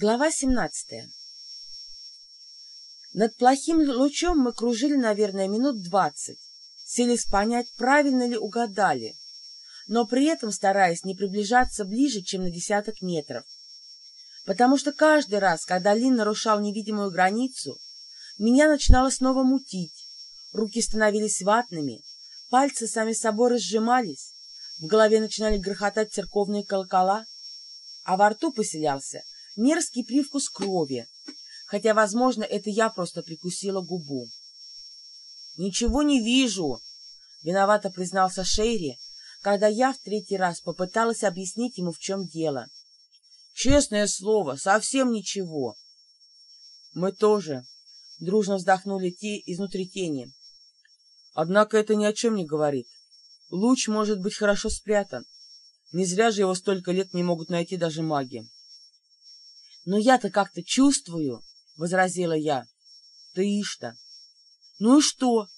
Глава 17 Над плохим лучом мы кружили, наверное, минут двадцать, селись понять, правильно ли угадали, но при этом стараясь не приближаться ближе, чем на десяток метров. Потому что каждый раз, когда Лин нарушал невидимую границу, меня начинало снова мутить, руки становились ватными, пальцы сами собой разжимались, в голове начинали грохотать церковные колокола, а во рту поселялся мерзкий привкус крови, хотя, возможно, это я просто прикусила губу. «Ничего не вижу!» — виновато признался Шейри, когда я в третий раз попыталась объяснить ему, в чем дело. «Честное слово, совсем ничего!» «Мы тоже!» — дружно вздохнули те изнутри тени. «Однако это ни о чем не говорит. Луч может быть хорошо спрятан. Не зря же его столько лет не могут найти даже маги. «Но я-то как-то чувствую», — возразила я. «Ты Ишта». «Ну и что?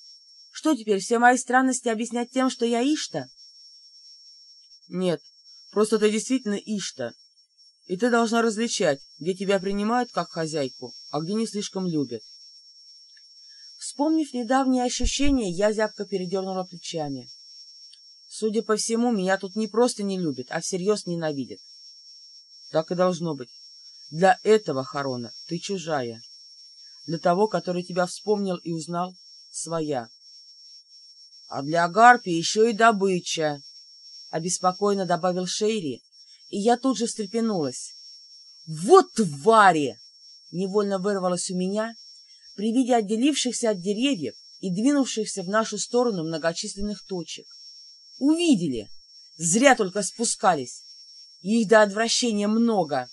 Что теперь, все мои странности объяснять тем, что я Ишта?» «Нет, просто ты действительно Ишта, и ты должна различать, где тебя принимают как хозяйку, а где не слишком любят». Вспомнив недавние ощущения, я зябко передернула плечами. Судя по всему, меня тут не просто не любят, а всерьез ненавидят. Так и должно быть. Для этого, Харона, ты чужая. Для того, который тебя вспомнил и узнал, своя. А для Гарпи еще и добыча, — обеспокоенно добавил Шейри, и я тут же встрепенулась. «Вот твари!» — невольно вырвалось у меня при виде отделившихся от деревьев и двинувшихся в нашу сторону многочисленных точек. «Увидели! Зря только спускались! Их до отвращения много!»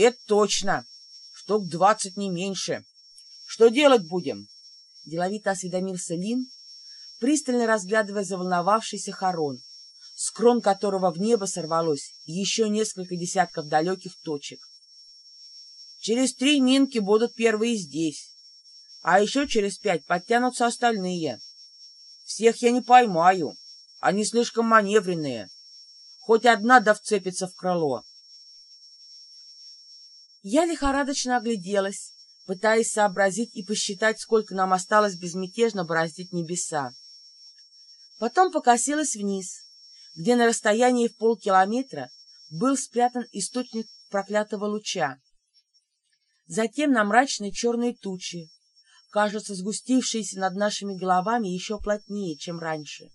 Это точно. Штук двадцать не меньше. Что делать будем? Деловито осведомился Лин, пристально разглядывая заволновавшийся хорон, с крон которого в небо сорвалось еще несколько десятков далеких точек. Через три минки будут первые здесь, а еще через пять подтянутся остальные. Всех я не поймаю, они слишком маневренные. Хоть одна да вцепится в крыло. Я лихорадочно огляделась, пытаясь сообразить и посчитать, сколько нам осталось безмятежно бороздить небеса. Потом покосилась вниз, где на расстоянии в полкилометра был спрятан источник проклятого луча. Затем на мрачные черные тучи, кажется, сгустившиеся над нашими головами еще плотнее, чем раньше.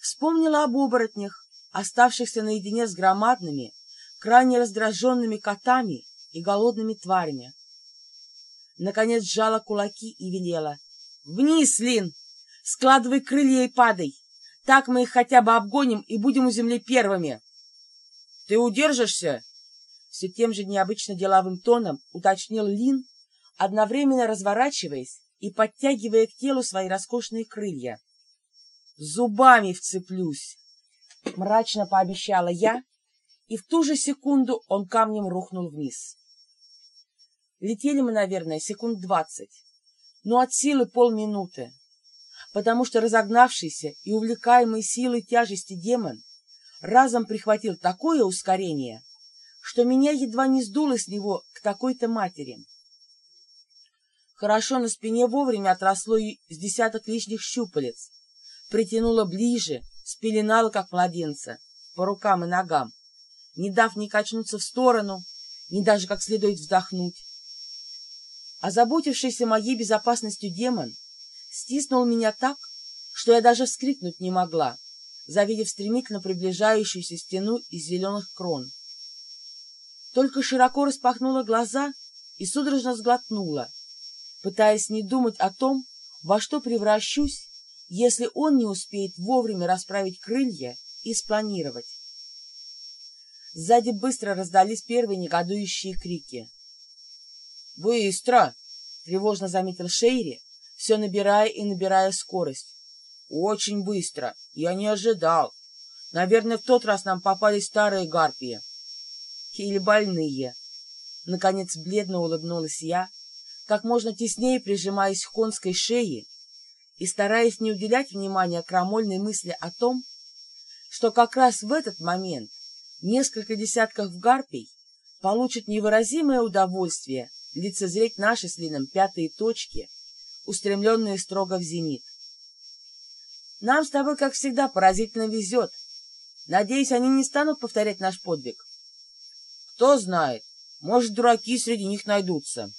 Вспомнила об оборотнях, оставшихся наедине с громадными, крайне раздраженными котами и голодными тварями. Наконец сжала кулаки и велела. «Вниз, Лин! Складывай крылья и падай! Так мы их хотя бы обгоним и будем у земли первыми!» «Ты удержишься?» Все тем же необычно деловым тоном уточнил Лин, одновременно разворачиваясь и подтягивая к телу свои роскошные крылья. «Зубами вцеплюсь!» — мрачно пообещала я, и в ту же секунду он камнем рухнул вниз. Летели мы, наверное, секунд двадцать, но от силы полминуты, потому что разогнавшийся и увлекаемый силой тяжести демон разом прихватил такое ускорение, что меня едва не сдуло с него к такой-то матери. Хорошо на спине вовремя отросло с десяток лишних щупалец, притянуло ближе, спеленало, как младенца, по рукам и ногам не дав ни качнуться в сторону, ни даже как следует вздохнуть. Озаботившийся моей безопасностью демон стиснул меня так, что я даже вскрикнуть не могла, завидев стремительно приближающуюся стену из зеленых крон. Только широко распахнула глаза и судорожно сглотнула, пытаясь не думать о том, во что превращусь, если он не успеет вовремя расправить крылья и спланировать. Сзади быстро раздались первые негодующие крики. «Быстро!» — тревожно заметил Шейри, все набирая и набирая скорость. «Очень быстро! Я не ожидал! Наверное, в тот раз нам попались старые гарпии. Или больные!» Наконец бледно улыбнулась я, как можно теснее прижимаясь к конской шее и стараясь не уделять внимания крамольной мысли о том, что как раз в этот момент Несколько десятков гарпий получит невыразимое удовольствие лицезреть наши с Лином пятые точки, устремленные строго в зенит. Нам с тобой, как всегда, поразительно везет. Надеюсь, они не станут повторять наш подвиг. Кто знает, может, дураки среди них найдутся.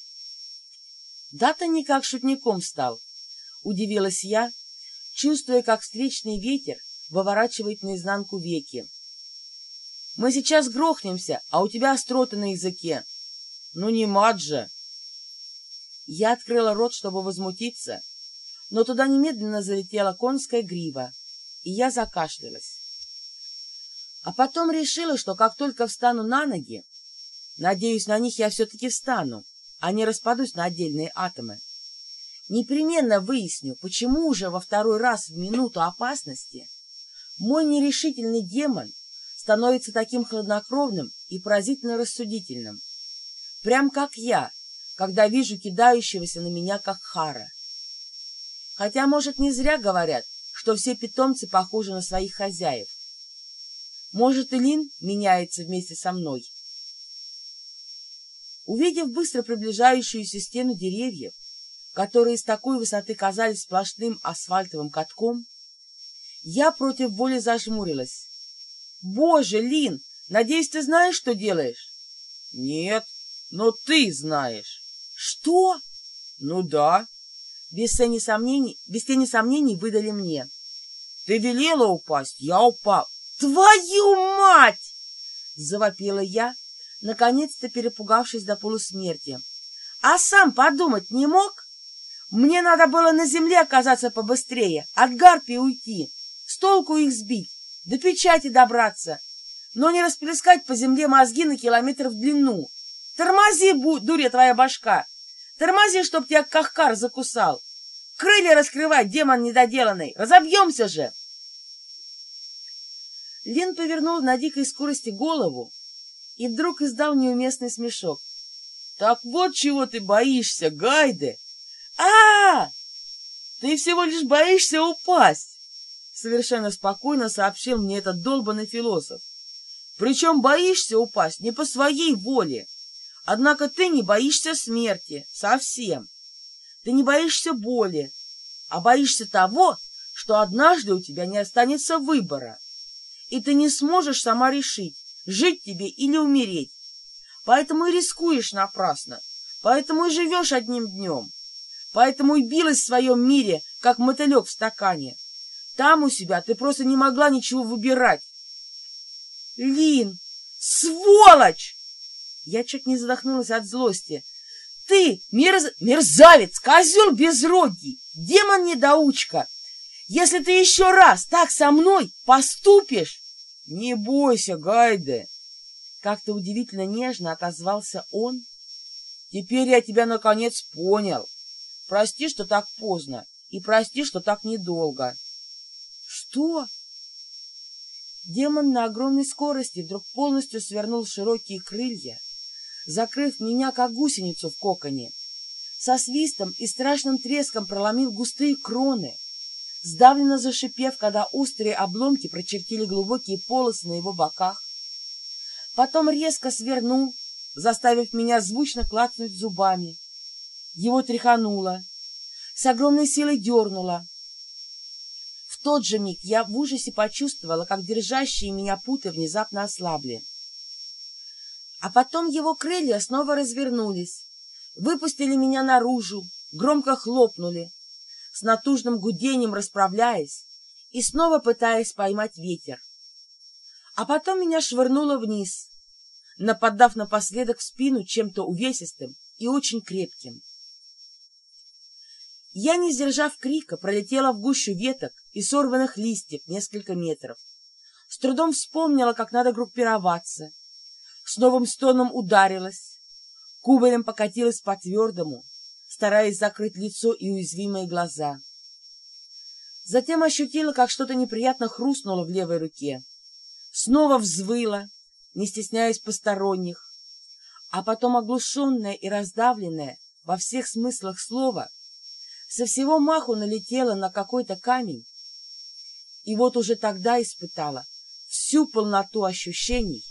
Да-то никак шутником стал, удивилась я, чувствуя, как встречный ветер выворачивает наизнанку веки. Мы сейчас грохнемся, а у тебя остроты на языке. Ну не мат же! Я открыла рот, чтобы возмутиться, но туда немедленно залетела конская грива, и я закашлялась. А потом решила, что как только встану на ноги, надеюсь, на них я все-таки встану, а не распадусь на отдельные атомы, непременно выясню, почему уже во второй раз в минуту опасности мой нерешительный демон становится таким хладнокровным и поразительно рассудительным, прям как я, когда вижу кидающегося на меня как хара. Хотя, может, не зря говорят, что все питомцы похожи на своих хозяев. Может, и Лин меняется вместе со мной. Увидев быстро приближающуюся стену деревьев, которые с такой высоты казались сплошным асфальтовым катком, я против воли зажмурилась. «Боже, Лин, надеюсь, ты знаешь, что делаешь?» «Нет, но ты знаешь». «Что?» «Ну да». Без тени сомнений, без тени сомнений выдали мне. «Ты велела упасть, я упал». «Твою мать!» — завопила я, наконец-то перепугавшись до полусмерти. «А сам подумать не мог? Мне надо было на земле оказаться побыстрее, от гарпии уйти, с толку их сбить, до печати добраться, но не расплескать по земле мозги на километр в длину. Тормози, дуря твоя башка! Тормози, чтоб тебя кахкар закусал! Крылья раскрывай, демон недоделанный! Разобьемся же!» Лин повернул на дикой скорости голову и вдруг издал неуместный смешок. «Так вот чего ты боишься, Гайде! а, -а, -а! Ты всего лишь боишься упасть!» Совершенно спокойно сообщил мне этот долбанный философ. «Причем боишься упасть не по своей воле. Однако ты не боишься смерти совсем. Ты не боишься боли, а боишься того, что однажды у тебя не останется выбора и ты не сможешь сама решить, жить тебе или умереть. Поэтому и рискуешь напрасно, поэтому и живешь одним днем, поэтому и билась в своем мире, как мотылек в стакане. Там у себя ты просто не могла ничего выбирать. Лин, сволочь! Я чуть не задохнулась от злости. Ты мерз... мерзавец, козел безрогий, демон-недоучка! Если ты еще раз так со мной поступишь, «Не бойся, Гайде!» Как-то удивительно нежно отозвался он. «Теперь я тебя, наконец, понял. Прости, что так поздно, и прости, что так недолго». «Что?» Демон на огромной скорости вдруг полностью свернул широкие крылья, закрыв меня, как гусеницу в коконе. Со свистом и страшным треском проломил густые кроны, сдавленно зашипев, когда острые обломки прочертили глубокие полосы на его боках. Потом резко свернул, заставив меня звучно клацнуть зубами. Его тряхануло, с огромной силой дернуло. Тот же миг я в ужасе почувствовала, как держащие меня путы внезапно ослабли. А потом его крылья снова развернулись, выпустили меня наружу, громко хлопнули, с натужным гудением расправляясь и снова пытаясь поймать ветер. А потом меня швырнуло вниз, нападав напоследок в спину чем-то увесистым и очень крепким. Я, не сдержав крика, пролетела в гущу веток и сорванных листьев несколько метров. С трудом вспомнила, как надо группироваться. С новым стоном ударилась. Кубарем покатилась по твердому, стараясь закрыть лицо и уязвимые глаза. Затем ощутила, как что-то неприятно хрустнуло в левой руке. Снова взвыла, не стесняясь посторонних, а потом оглушенная и раздавленная во всех смыслах слова, со всего маху налетела на какой-то камень, и вот уже тогда испытала всю полноту ощущений,